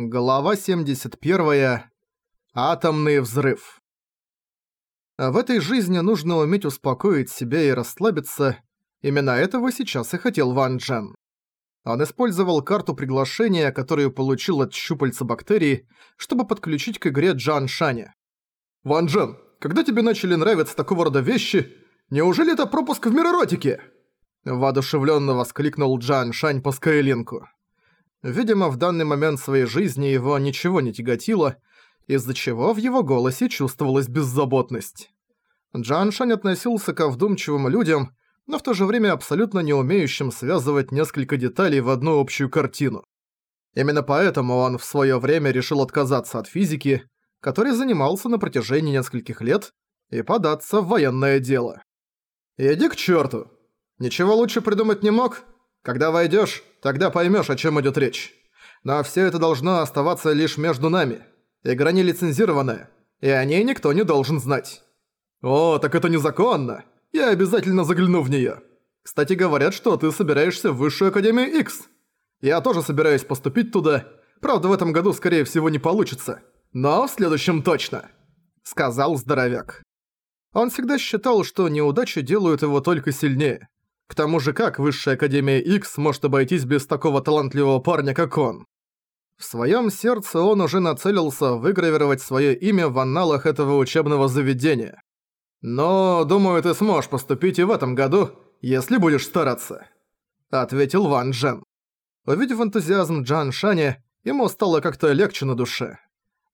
Глава 71. Атомный взрыв. В этой жизни нужно уметь успокоить себя и расслабиться. Именно этого сейчас и хотел Ван Джен. Он использовал карту приглашения, которую получил от щупальца бактерий, чтобы подключить к игре Джан Шаня. «Ван Джен, когда тебе начали нравиться такого рода вещи, неужели это пропуск в мир эротики?» Воодушевленно воскликнул Джан Шань по Скайлинку. Видимо, в данный момент своей жизни его ничего не тяготило, из-за чего в его голосе чувствовалась беззаботность. Джан Шань относился ко вдумчивым людям, но в то же время абсолютно не умеющим связывать несколько деталей в одну общую картину. Именно поэтому он в своё время решил отказаться от физики, которой занимался на протяжении нескольких лет, и податься в военное дело. «Иди к чёрту! Ничего лучше придумать не мог?» Когда войдёшь, тогда поймёшь, о чём идёт речь. Но всё это должно оставаться лишь между нами. Игра не лицензированная, и о ней никто не должен знать. О, так это незаконно. Я обязательно загляну в неё. Кстати, говорят, что ты собираешься в Высшую Академию X. Я тоже собираюсь поступить туда. Правда, в этом году, скорее всего, не получится. Но в следующем точно», — сказал здоровяк. Он всегда считал, что неудачи делают его только сильнее. К тому же как Высшая Академия X может обойтись без такого талантливого парня, как он? В своем сердце он уже нацелился выгравировать свое имя в анналах этого учебного заведения. «Но, думаю, ты сможешь поступить и в этом году, если будешь стараться», — ответил Ван Джен. Увидев энтузиазм Джан Шаня, ему стало как-то легче на душе.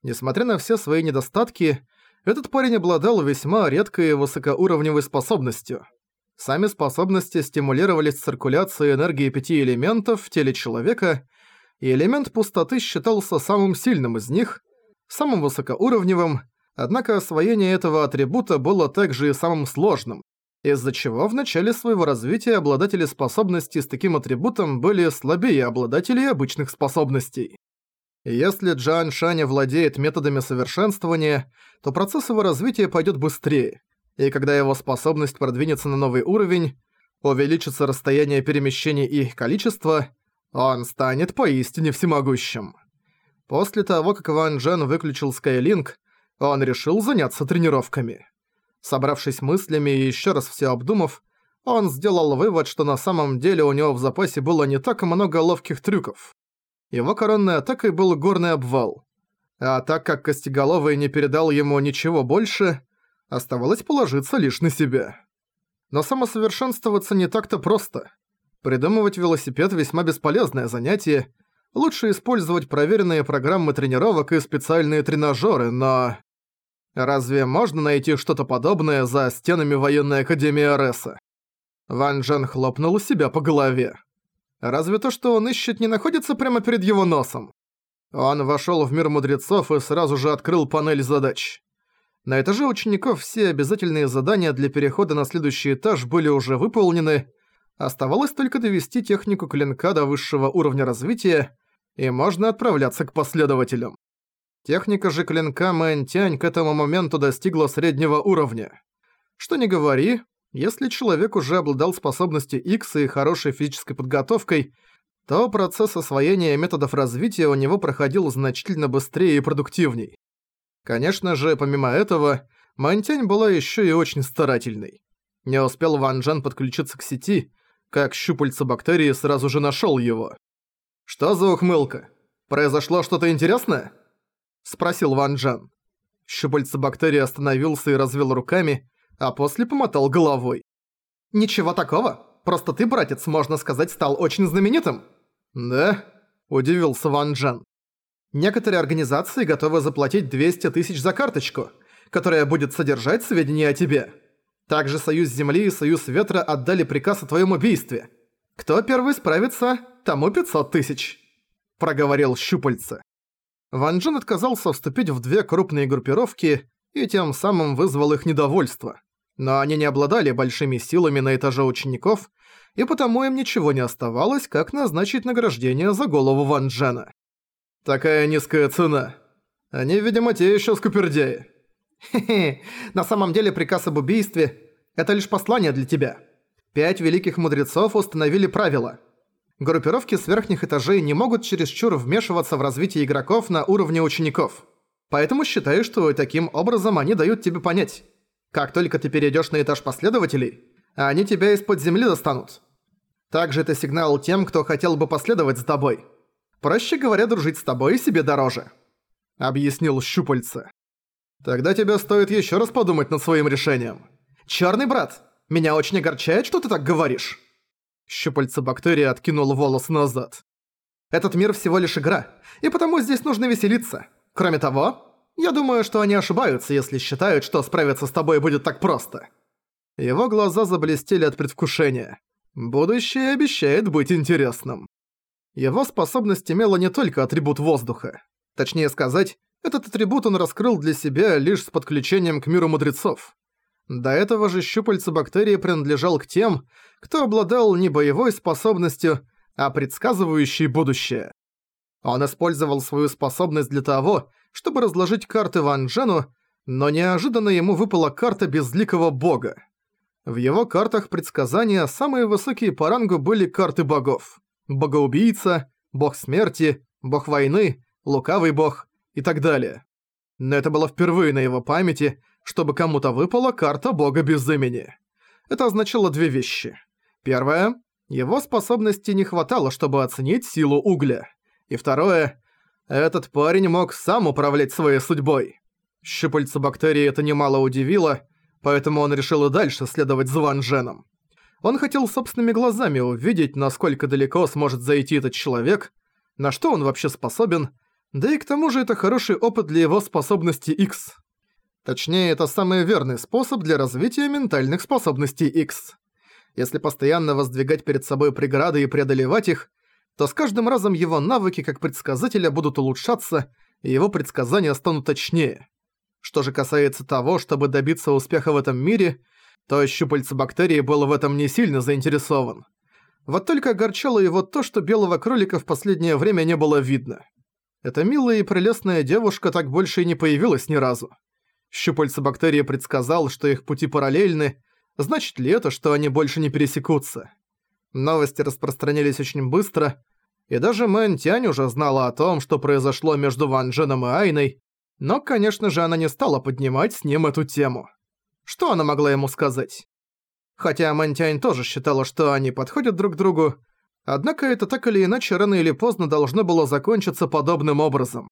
Несмотря на все свои недостатки, этот парень обладал весьма редкой высокоуровневой способностью — Сами способности стимулировались циркуляцией энергии пяти элементов в теле человека, и элемент пустоты считался самым сильным из них, самым высокоуровневым, однако освоение этого атрибута было также и самым сложным, из-за чего в начале своего развития обладатели способностей с таким атрибутом были слабее обладателей обычных способностей. Если Джан Шаня владеет методами совершенствования, то процесс его развития пойдет быстрее – и когда его способность продвинется на новый уровень, увеличится расстояние перемещений и их количество, он станет поистине всемогущим. После того, как Ван Джен выключил Skylink, он решил заняться тренировками. Собравшись мыслями и еще раз все обдумав, он сделал вывод, что на самом деле у него в запасе было не так много ловких трюков. Его коронной атакой был горный обвал. А так как Костеголовый не передал ему ничего больше, Оставалось положиться лишь на себя. Но самосовершенствоваться не так-то просто. Придумывать велосипед весьма бесполезное занятие. Лучше использовать проверенные программы тренировок и специальные тренажеры, но... Разве можно найти что-то подобное за стенами военной академии Ареса? Ван Джен хлопнул себя по голове. Разве то, что он ищет, не находится прямо перед его носом? Он вошёл в мир мудрецов и сразу же открыл панель задач. На этаже учеников все обязательные задания для перехода на следующий этаж были уже выполнены, оставалось только довести технику клинка до высшего уровня развития, и можно отправляться к последователям. Техника же клинка Мэнтянь к этому моменту достигла среднего уровня. Что ни говори, если человек уже обладал способностью X и хорошей физической подготовкой, то процесс освоения методов развития у него проходил значительно быстрее и продуктивней. Конечно же, помимо этого, Мантянь была ещё и очень старательной. Не успел Ван Джен подключиться к сети, как щупальца бактерии сразу же нашёл его. «Что за ухмылка? Произошло что-то интересное?» – спросил Ван Джен. Щупальца бактерии остановился и развел руками, а после помотал головой. «Ничего такого. Просто ты, братец, можно сказать, стал очень знаменитым». «Да?» – удивился Ван Джен. Некоторые организации готовы заплатить 200 тысяч за карточку, которая будет содержать сведения о тебе. Также Союз Земли и Союз Ветра отдали приказ о твоем убийстве. Кто первый справится, тому 500 тысяч», – проговорил Щупальце. Ван Джен отказался вступить в две крупные группировки и тем самым вызвал их недовольство. Но они не обладали большими силами на этаже учеников, и потому им ничего не оставалось, как назначить награждение за голову Ван Джена. Такая низкая цена. Они, видимо, те ещё скупердяи. Хе-хе, на самом деле приказ об убийстве – это лишь послание для тебя. Пять великих мудрецов установили правила. Группировки с верхних этажей не могут чересчур вмешиваться в развитие игроков на уровне учеников. Поэтому считаю, что таким образом они дают тебе понять. Как только ты перейдешь на этаж последователей, они тебя из-под земли достанут. Также это сигнал тем, кто хотел бы последовать за тобой. Проще говоря, дружить с тобой себе дороже. Объяснил щупальце. Тогда тебе стоит еще раз подумать над своим решением. Черный брат, меня очень огорчает, что ты так говоришь. Щупальце бактерии откинул волос назад. Этот мир всего лишь игра, и потому здесь нужно веселиться. Кроме того, я думаю, что они ошибаются, если считают, что справиться с тобой будет так просто. Его глаза заблестели от предвкушения. Будущее обещает быть интересным. Его способность имела не только атрибут воздуха. Точнее сказать, этот атрибут он раскрыл для себя лишь с подключением к миру мудрецов. До этого же щупальца бактерии принадлежал к тем, кто обладал не боевой способностью, а предсказывающей будущее. Он использовал свою способность для того, чтобы разложить карты Ван Джену, но неожиданно ему выпала карта Безликого Бога. В его картах предсказания самые высокие по рангу были карты богов. Богоубийца, бог смерти, бог войны, лукавый бог и так далее. Но это было впервые на его памяти, чтобы кому-то выпала карта бога без имени. Это означало две вещи. Первое. Его способности не хватало, чтобы оценить силу угля. И второе. Этот парень мог сам управлять своей судьбой. Щупальца бактерии это немало удивило, поэтому он решил и дальше следовать за Ван Дженом. Он хотел собственными глазами увидеть, насколько далеко сможет зайти этот человек, на что он вообще способен, да и к тому же это хороший опыт для его способности X. Точнее, это самый верный способ для развития ментальных способностей X. Если постоянно воздвигать перед собой преграды и преодолевать их, то с каждым разом его навыки как предсказателя будут улучшаться, и его предсказания станут точнее. Что же касается того, чтобы добиться успеха в этом мире, то щупальце бактерии был в этом не сильно заинтересован. Вот только огорчало его то, что белого кролика в последнее время не было видно. Эта милая и прелестная девушка так больше и не появилась ни разу. Щупальце бактерии предсказал, что их пути параллельны, значит ли это, что они больше не пересекутся? Новости распространились очень быстро, и даже Мэн Тянь уже знала о том, что произошло между Ван Дженом и Айной, но, конечно же, она не стала поднимать с ним эту тему. Что она могла ему сказать? Хотя Мэн Тянь тоже считала, что они подходят друг другу, однако это так или иначе рано или поздно должно было закончиться подобным образом.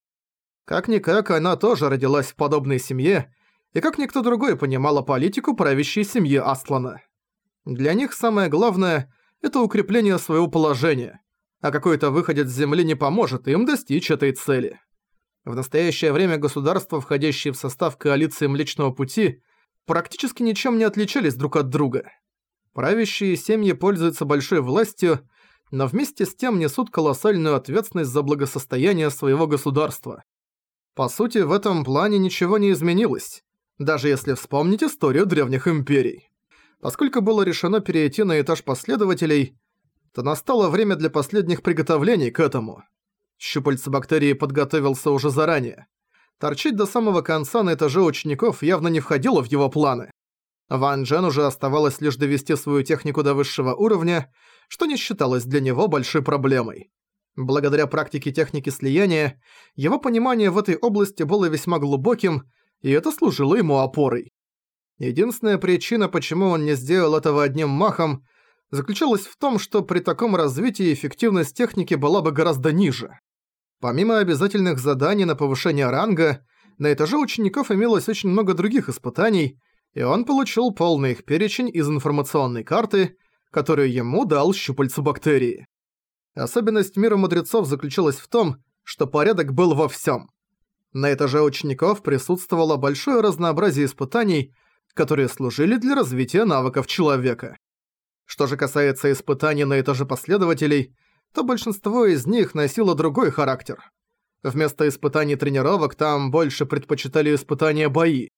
Как-никак, она тоже родилась в подобной семье, и как никто другой понимала политику правящей семьи Аслана. Для них самое главное – это укрепление своего положения, а какой-то выходец с земли не поможет им достичь этой цели. В настоящее время государства, входящие в состав коалиции Млечного Пути, практически ничем не отличались друг от друга. Правящие семьи пользуются большой властью, но вместе с тем несут колоссальную ответственность за благосостояние своего государства. По сути, в этом плане ничего не изменилось, даже если вспомнить историю древних империй. Поскольку было решено перейти на этаж последователей, то настало время для последних приготовлений к этому. Щупальце бактерии подготовился уже заранее. Торчить до самого конца на этаже учеников явно не входило в его планы. Ван Джен уже оставалось лишь довести свою технику до высшего уровня, что не считалось для него большой проблемой. Благодаря практике техники слияния, его понимание в этой области было весьма глубоким, и это служило ему опорой. Единственная причина, почему он не сделал этого одним махом, заключалась в том, что при таком развитии эффективность техники была бы гораздо ниже. Помимо обязательных заданий на повышение ранга, на этаже учеников имелось очень много других испытаний, и он получил полный их перечень из информационной карты, которую ему дал щупальцу бактерии. Особенность мира мудрецов заключалась в том, что порядок был во всем. На этаже учеников присутствовало большое разнообразие испытаний, которые служили для развития навыков человека. Что же касается испытаний на этаже последователей, то большинство из них носило другой характер. Вместо испытаний тренировок там больше предпочитали испытания бои.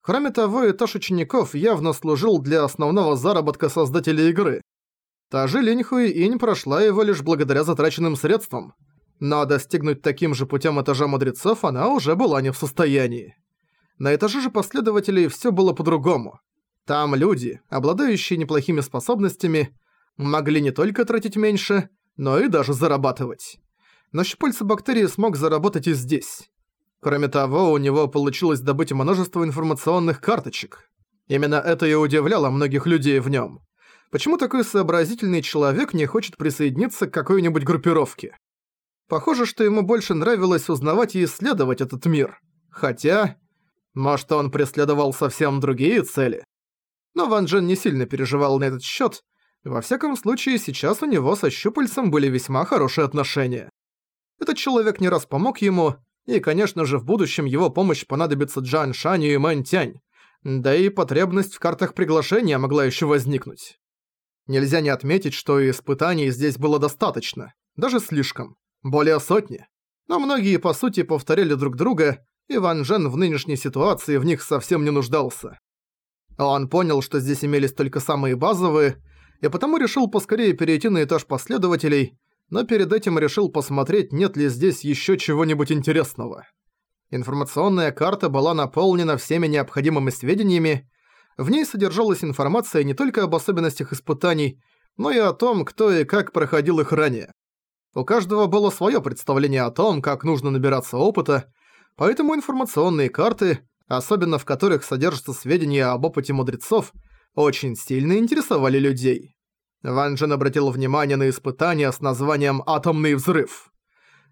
Кроме того, этаж учеников явно служил для основного заработка создателей игры. Та же Линь Инь прошла его лишь благодаря затраченным средствам. Но достигнуть таким же путем этажа мудрецов она уже была не в состоянии. На этаже же последователей все было по-другому. Там люди, обладающие неплохими способностями, могли не только тратить меньше, но и даже зарабатывать. На щупальце бактерии смог заработать и здесь. Кроме того, у него получилось добыть множество информационных карточек. Именно это и удивляло многих людей в нем. Почему такой сообразительный человек не хочет присоединиться к какой-нибудь группировке? Похоже, что ему больше нравилось узнавать и исследовать этот мир. Хотя... Может, он преследовал совсем другие цели? Но Ван Джен не сильно переживал на этот счет. Во всяком случае, сейчас у него со щупальцем были весьма хорошие отношения. Этот человек не раз помог ему, и, конечно же, в будущем его помощь понадобится Джан Шаню и Мэн Тянь. Да и потребность в картах приглашения могла еще возникнуть. Нельзя не отметить, что испытаний здесь было достаточно, даже слишком, более сотни. Но многие, по сути, повторяли друг друга, и Ван Джен в нынешней ситуации в них совсем не нуждался. Он понял, что здесь имелись только самые базовые, и потому решил поскорее перейти на этаж последователей, но перед этим решил посмотреть, нет ли здесь еще чего-нибудь интересного. Информационная карта была наполнена всеми необходимыми сведениями, в ней содержалась информация не только об особенностях испытаний, но и о том, кто и как проходил их ранее. У каждого было свое представление о том, как нужно набираться опыта, поэтому информационные карты, особенно в которых содержатся сведения об опыте мудрецов, очень сильно интересовали людей. Ван Джен обратил внимание на испытания с названием «Атомный взрыв».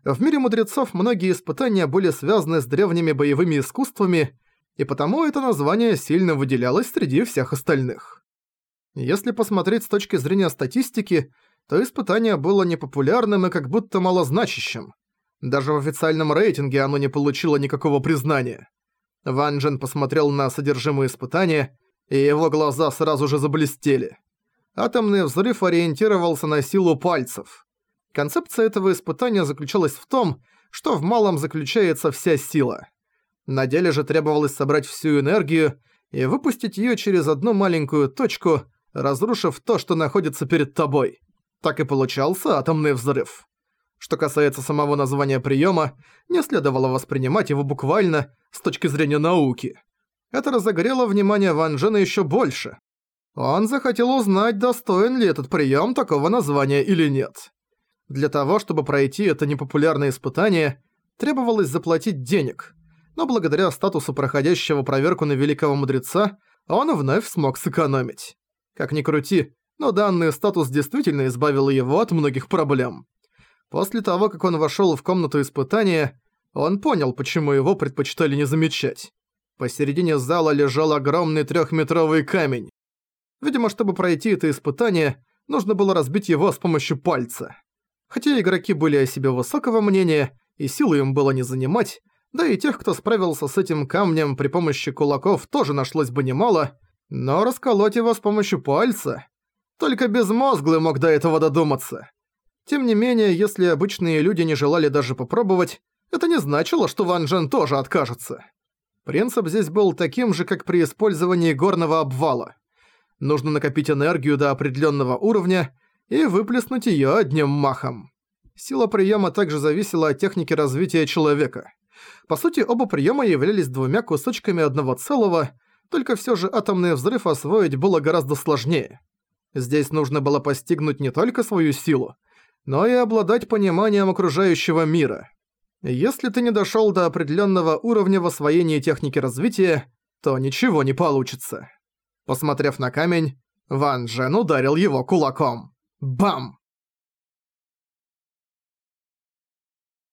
В мире мудрецов многие испытания были связаны с древними боевыми искусствами, и потому это название сильно выделялось среди всех остальных. Если посмотреть с точки зрения статистики, то испытание было непопулярным и как будто малозначащим. Даже в официальном рейтинге оно не получило никакого признания. Ван Джен посмотрел на содержимое испытания, и его глаза сразу же заблестели. Атомный взрыв ориентировался на силу пальцев. Концепция этого испытания заключалась в том, что в малом заключается вся сила. На деле же требовалось собрать всю энергию и выпустить её через одну маленькую точку, разрушив то, что находится перед тобой. Так и получался атомный взрыв. Что касается самого названия приёма, не следовало воспринимать его буквально с точки зрения науки. Это разогрело внимание Ван Джена ещё больше. Он захотел узнать, достоин ли этот приём такого названия или нет. Для того, чтобы пройти это непопулярное испытание, требовалось заплатить денег – но благодаря статусу проходящего проверку на великого мудреца, он вновь смог сэкономить. Как ни крути, но данный статус действительно избавил его от многих проблем. После того, как он вошёл в комнату испытания, он понял, почему его предпочитали не замечать. Посередине зала лежал огромный трёхметровый камень. Видимо, чтобы пройти это испытание, нужно было разбить его с помощью пальца. Хотя игроки были о себе высокого мнения, и силы им было не занимать, да и тех, кто справился с этим камнем при помощи кулаков, тоже нашлось бы немало, но расколоть его с помощью пальца... Только безмозглый мог до этого додуматься. Тем не менее, если обычные люди не желали даже попробовать, это не значило, что Ван Джен тоже откажется. Принцип здесь был таким же, как при использовании горного обвала. Нужно накопить энергию до определенного уровня и выплеснуть ее одним махом. Сила приема также зависела от техники развития человека. По сути, оба приема являлись двумя кусочками одного целого, только все же атомный взрыв освоить было гораздо сложнее. Здесь нужно было постигнуть не только свою силу, но и обладать пониманием окружающего мира. Если ты не дошёл до определенного уровня в освоении техники развития, то ничего не получится. Посмотрев на камень, Ван Джен ударил его кулаком. Бам!